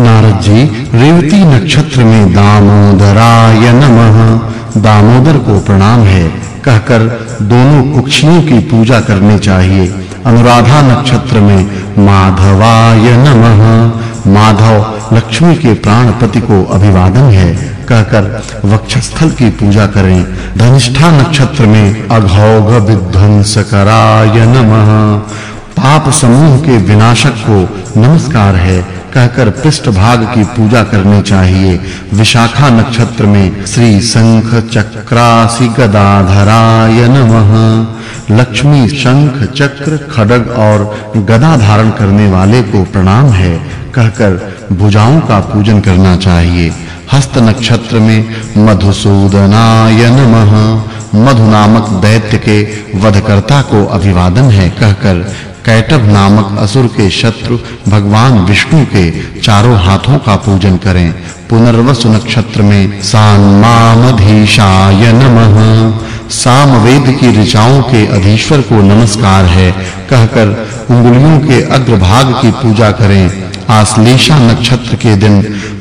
नारद जी, रेवती नक्षत्र में दामोदराय नमः। दामोदर को प्रणाम है। कहकर दोनों कुक्षियों की पूजा करनी चाहिए। अनुराधा नक्षत्र में माधवाय नमः। माधव लक्ष्मी के प्राणपति को अभिवादन है। कहकर वक्षस्थल की पूजा करें। धनिष्ठा नक्षत्र में अघौघ विध्वंसकराय नमः। पाप समूह के विनाशक को नमस्कार है, कहकर पृष्ठ भाग की पूजा करनी चाहिए। विशाखा नक्षत्र में श्री शंख चक्रासी गदाधराय नमः। लक्ष्मी शंख चक्र खड्ग और गदा धारण करने वाले को प्रणाम है, कहकर भुजाओं का पूजन करना चाहिए। हस्त नक्षत्र में मधुसूदनाय नमः। मधु नामक दैत्य के वधकर्ता को अभिवादन है कहकर कैटभ नामक असुर के शत्रु भगवान विष्णु के चारों हाथों का पूजन करें। पुनर्वसु नक्षत्र में सामधीशाय नमः। सामवेद की ऋचाओं के अधीश्वर को नमस्कार है। कहकर उंगलियों के अग्रभाग की पूजा करें। आश्लेषा नक्षत्र के दिन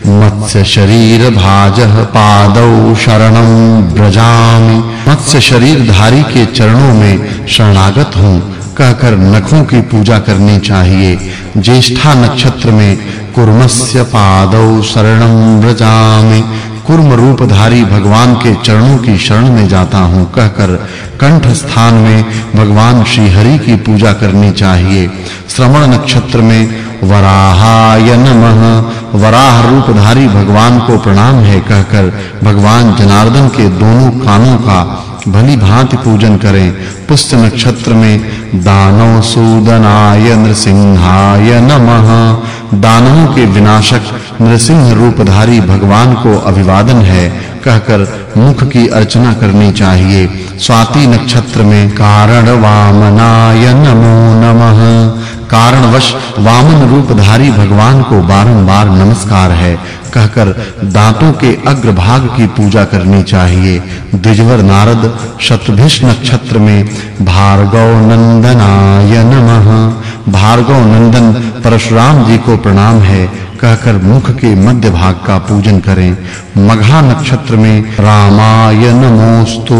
मत्स्य शरीर भाजः पादौ शरणं व्रजामि। मत्स्य शरीरधारी के चरणों में शरणागत हूँ। कहकर नखों की पूजा करनी चाहिए। ज्येष्ठा नक्षत्र में कुर्मस्य पादौ शरणं व्रजामि। कुर्म रूपधारी भगवान के चरणों की शरण में जाता हूँ। कहकर कंठ स्थान में भगवान श्री हरि की पूजा करनी चाहिए। श्रवण नक्षत्र में वराहाय नमः। वराह रूपधारी भगवान को प्रणाम है कहकर भगवान जनार्दन के दोनों कानों का भली भांति पूजन करें। पुष्य नक्षत्र में दानव सूदनाय नृसिंहाय नमः। दानवों के विनाशक नृसिंह रूपधारी भगवान को अभिवादन है कहकर मुख की अर्चना करनी चाहिए। स्वाति नक्षत्र में कारण वामनाय नमो नमः। कारणवश वामन रूपधारी भगवान को बारंबार नमस्कार है। कहकर दांतों के अग्रभाग की पूजा करनी चाहिए। द्विजवर नारद शतभिष नक्षत्र में, भार्गव नंदनाय नमः। भार्गव नंदन परशुराम जी को प्रणाम है, कहकर मुख के मध्य भाग का पूजन करें। मघा नक्षत्र में, रामाय नमोस्तु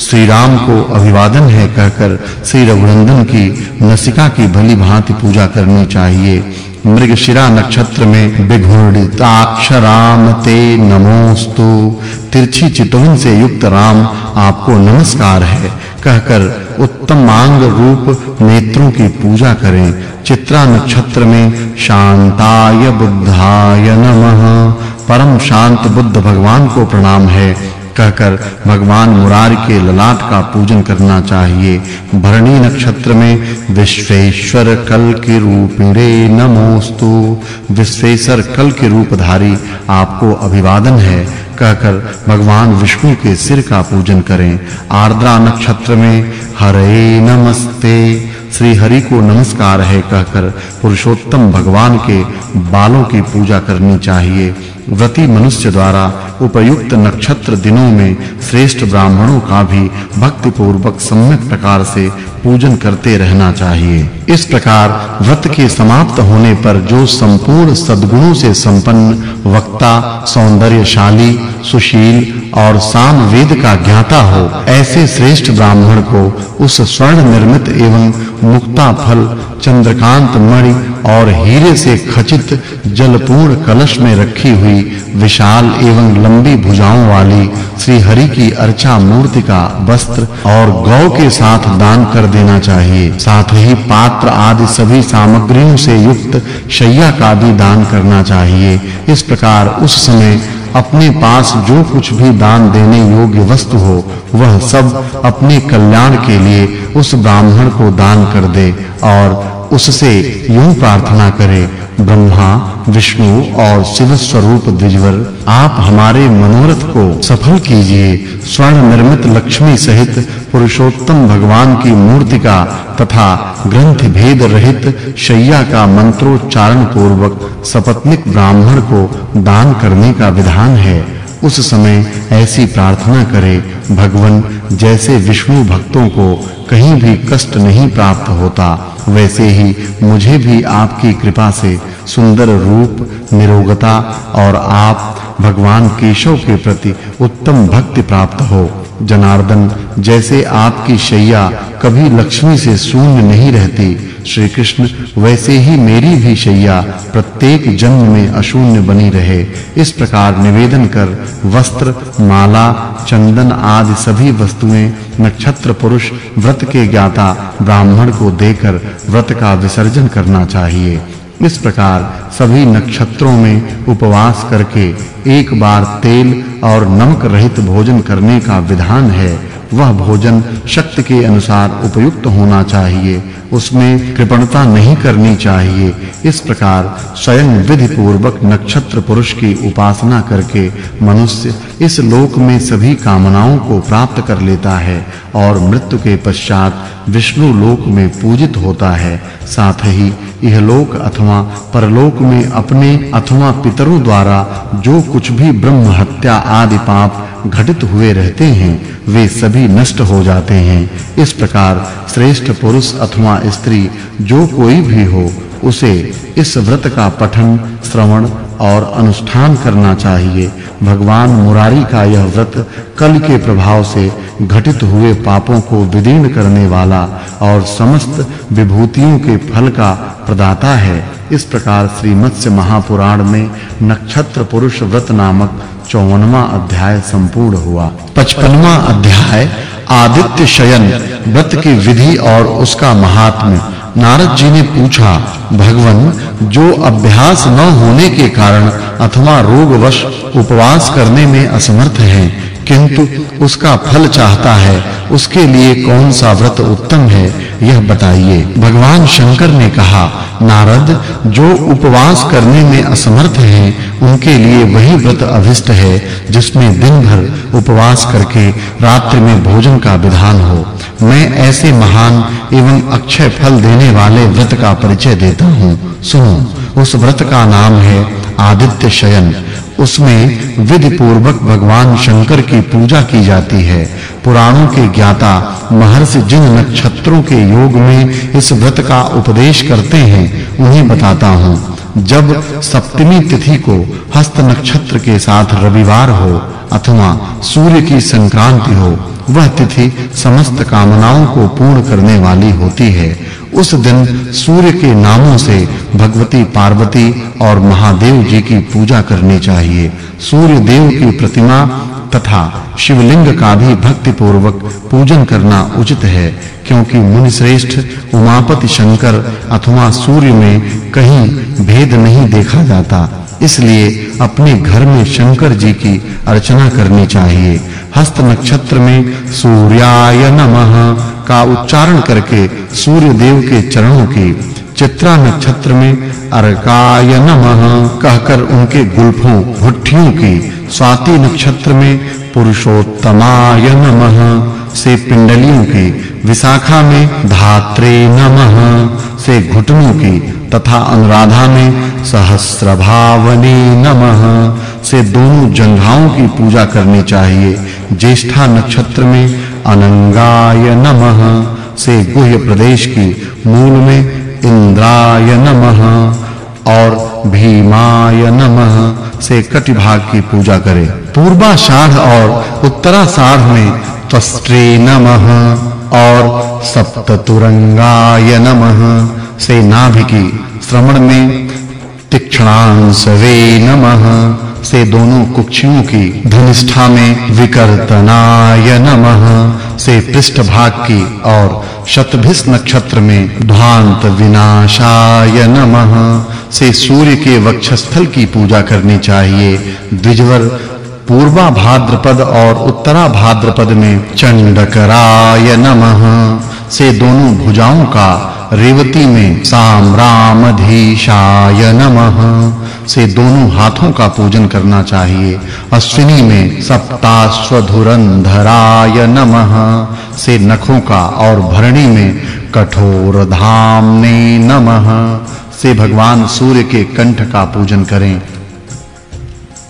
श्री राम को अभिवादन है, कहकर श्री रघुनंदन की नसिका की भली भांति पूजा करनी चाहिए। मृगशिरा नक्षत्र में विघूर्णिताक्षराम ते नमोस्तु तिरछी चितवन से युक्त राम आपको नमस्कार है। कहकर उत्तम मांग रूप नेत्रों की पूजा करें। चित्रा नक्षत्र में शांताय बुद्धाय नमः। परम शांत बुद्ध भगवान को प्रणाम है। कहकर, भगवान मुरार के ललाट का पूजन करना चाहिए। भरणी नक्षत्र में, विश्वेश्वर कल के रूपिणे नमोस्तु। विश्वेश्वर कल के रूपधारी आपको अभिवादन है। कहकर, भगवान विष्णु के सिर का पूजन करें। आर्द्रा नक्षत्र में, हरे नमस्ते। श्री हरि को नमस्कार है कहकर, पुरुषोत्तम भगवान के बालों की पूजा करनी चाहिए। व्रती मनुष्य द्वारा उपयुक्त नक्षत्र दिनों में श्रेष्ठ ब्राह्मणों का भी भक्ति पूर्वक सम्यक प्रकार से पूजन करते रहना चाहिए। इस प्रकार व्रत के समाप्त होने पर जो संपूर्ण सद्गुणों से संपन्न वक्ता, सौंदर्यशाली, सुशील और साम वेद का ज्ञाता हो, ऐसे श्रेष्ठ ब्राह्मण को उस स्वर्ण निर्मित एवं मुक्ता फल, चंद्रकांत मणि और हीरे से खचित जलपूर्ण कलश में रखी हुई विशाल एवं लंबी भुजाओं वाली श्री हरि की अर्चा मूर्ति का वस्त्र और गौ के साथ दान कर देना चाहिए। साथ ही पात्र आदि सभी सामग्रियों से युक्त शैया का भी दान करना चाहिए। इस प्रकार उस समय अपने पास जो कुछ भी दान देने योग्य वस्तु हो, वह सब अपने कल्याण के लिए उस ब्राह्मण को दान कर दे और उससे यूँ प्रार्थना करे ब्रह्मा, विष्णु और शिव स्वरूप द्विजवर, आप हमारे मनोरथ को सफल कीजिए। स्वर्ण निर्मित लक्ष्मी सहित पुरुषोत्तम भगवान की मूर्ति का तथा ग्रंथ भेद रहित शैया का मंत्रोच्चारण पूर्वक सपत्निक ब्राह्मण को दान करने का विधान है। उस समय ऐसी प्रार्थना करे, भगवन, जैसे विष्णु भक्तों को कहीं भी कष्ट नहीं प्राप्त होता, वैसे ही मुझे भी आपकी कृपा से सुंदर रूप, निरोगता और आप भगवान केशव के प्रति उत्तम भक्ति प्राप्त हो। जनार्दन, जैसे आपकी शैया कभी लक्ष्मी से शून्य नहीं रहती श्री कृष्ण वैसे ही मेरी भी शैया प्रत्येक जन्म में अशून्य बनी रहे। इस प्रकार निवेदन कर वस्त्र, माला, चंदन आदि सभी वस्तुएँ नक्षत्र पुरुष, व्रत के ज्ञाता ब्राह्मण को देकर व्रत का विसर्जन करना चाहिए। इस प्रकार सभी नक्षत्रों में उपवास करके एक बार तेल और नमक रहित भोजन करने का विधान है, वह भोजन शक्ति के अनुसार उपयुक्त होना चाहिए। उसमें कृपणता नहीं करनी चाहिए। इस प्रकार स्वयं विधि पूर्वक नक्षत्र पुरुष की उपासना करके मनुष्य इस लोक में सभी कामनाओं को प्राप्त कर लेता है और मृत्यु के पश्चात विष्णु लोक में पूजित होता है। साथ ही यह लोक अथवा परलोक में अपने अथवा पितरों द्वारा जो कुछ भी ब्रह्म हत्या आदि पाप घटित हुए रहते हैं, वे सभी नष्ट हो जाते हैं। इस प्रकार श्रेष्ठ पुरुष अथवा स्त्री जो कोई भी हो, उसे इस व्रत का पठन, श्रवण और अनुष्ठान करना चाहिए। भगवान मुरारी का यह व्रत कल के प्रभाव से घटित हुए पापों को विदीर्ण करने वाला और समस्त विभूतियों के फल का प्रदाता है। इस प्रकार श्री मत्स्य महापुराण में नक्षत्र पुरुष व्रत नामक 54वां अध्याय संपूर्ण हुआ। 55वां अध्याय आदित्य शयन व्रत की विधि और उसका महात्म्य। नारद जी ने पूछा, भगवन, जो अभ्यास न होने के कारण अथवा रोगवश उपवास करने में असमर्थ है किंतु उसका फल चाहता है, उसके लिए कौन सा व्रत उत्तम है, यह बताइए। भगवान शंकर ने कहा, नारद, जो उपवास करने में असमर्थ हैं, उनके लिए वही व्रत अभिष्ट है, जिसमें दिन भर उपवास करके रात्रि में भोजन का विधान हो। मैं ऐसे महान एवं अक्षय फल देने वाले व्रत का परिचय देता हूँ। सुनो, उस व्रत का नाम है आदित्य शयन। उसमें विधि पूर्वक भगवान शंकर की पूजा की जाती है। पुराणों के ज्ञाता महर्षि जिन नक्षत्रों के योग में इस व्रत का उपदेश करते हैं, उन्हें बताता हूँ। जब सप्तमी तिथि को हस्त नक्षत्र के साथ रविवार हो, अथवा सूर्य की संक्रांति हो, वह तिथि समस्त कामनाओं को पूर्ण करने वाली होती है। उस दिन सूर्य के नामों से भगवती पार्वती और महादेव जी की पूजा करनी चाहिए। सूर्य देव की प्रतिमा तथा शिवलिंग का भी भक्ति पूर्वक पूजन करना उचित है, क्योंकि मुनि श्रेष्ठ उमापति शंकर अथवा सूर्य में कहीं भेद नहीं देखा जाता। इसलिए अपने घर में शंकर जी की अर्चना करनी चाहिए। हस्त नक्षत्र में सूर्याय नमः का उच्चारण करके सूर्य देव के चरणों की चित्रा नक्षत्र में अर्काय नमः कहकर उनके गुल्फों भुट्टियों की स्वाति नक्षत्र में पुरुषोत्तमाय नमः, से पिंडलियों की विशाखा में धात्रे नमः, से घुटनों की तथा अनुराधा में सहस्रभावने नमः। से दोनों जंघाओं की पूजा करनी चाहिए। ज्येष्ठा नक्षत्र में अनंगाय नमः। से गुह्य प्रदेश की मूल में इंद्राय नमः। और भीमाय नमः। से कटिभाग की पूजा करें। पूर्वाषाढ़ और उत्तराषाढ़ में त्वस्त्रे नमः। और सप्ततुरंगाय नमः। से नाभि की श्रवण में तीक्ष्णांसवे नमः। से दोनों कुक्षियों की धनिष्ठा में विकर्तनाय नमः। से पृष्ठ भाग की और शतभिस नक्षत्र में ध्वांत विनाशाय नमः। से सूर्य के वक्षस्थल की पूजा करनी चाहिए। द्विजवर पूर्वा भाद्रपद और उत्तरा भाद्रपद में चंडकराय नमः। से दोनों भुजाओं का रेवती में साम राम साम्रामधीशाय नमः। से दोनों हाथों का पूजन करना चाहिए। अश्विनी में सप्ताश्वधुरंधराय नमः। से नखों का और भरणी में कठोर धामने नमः। से भगवान सूर्य के कंठ का पूजन करें।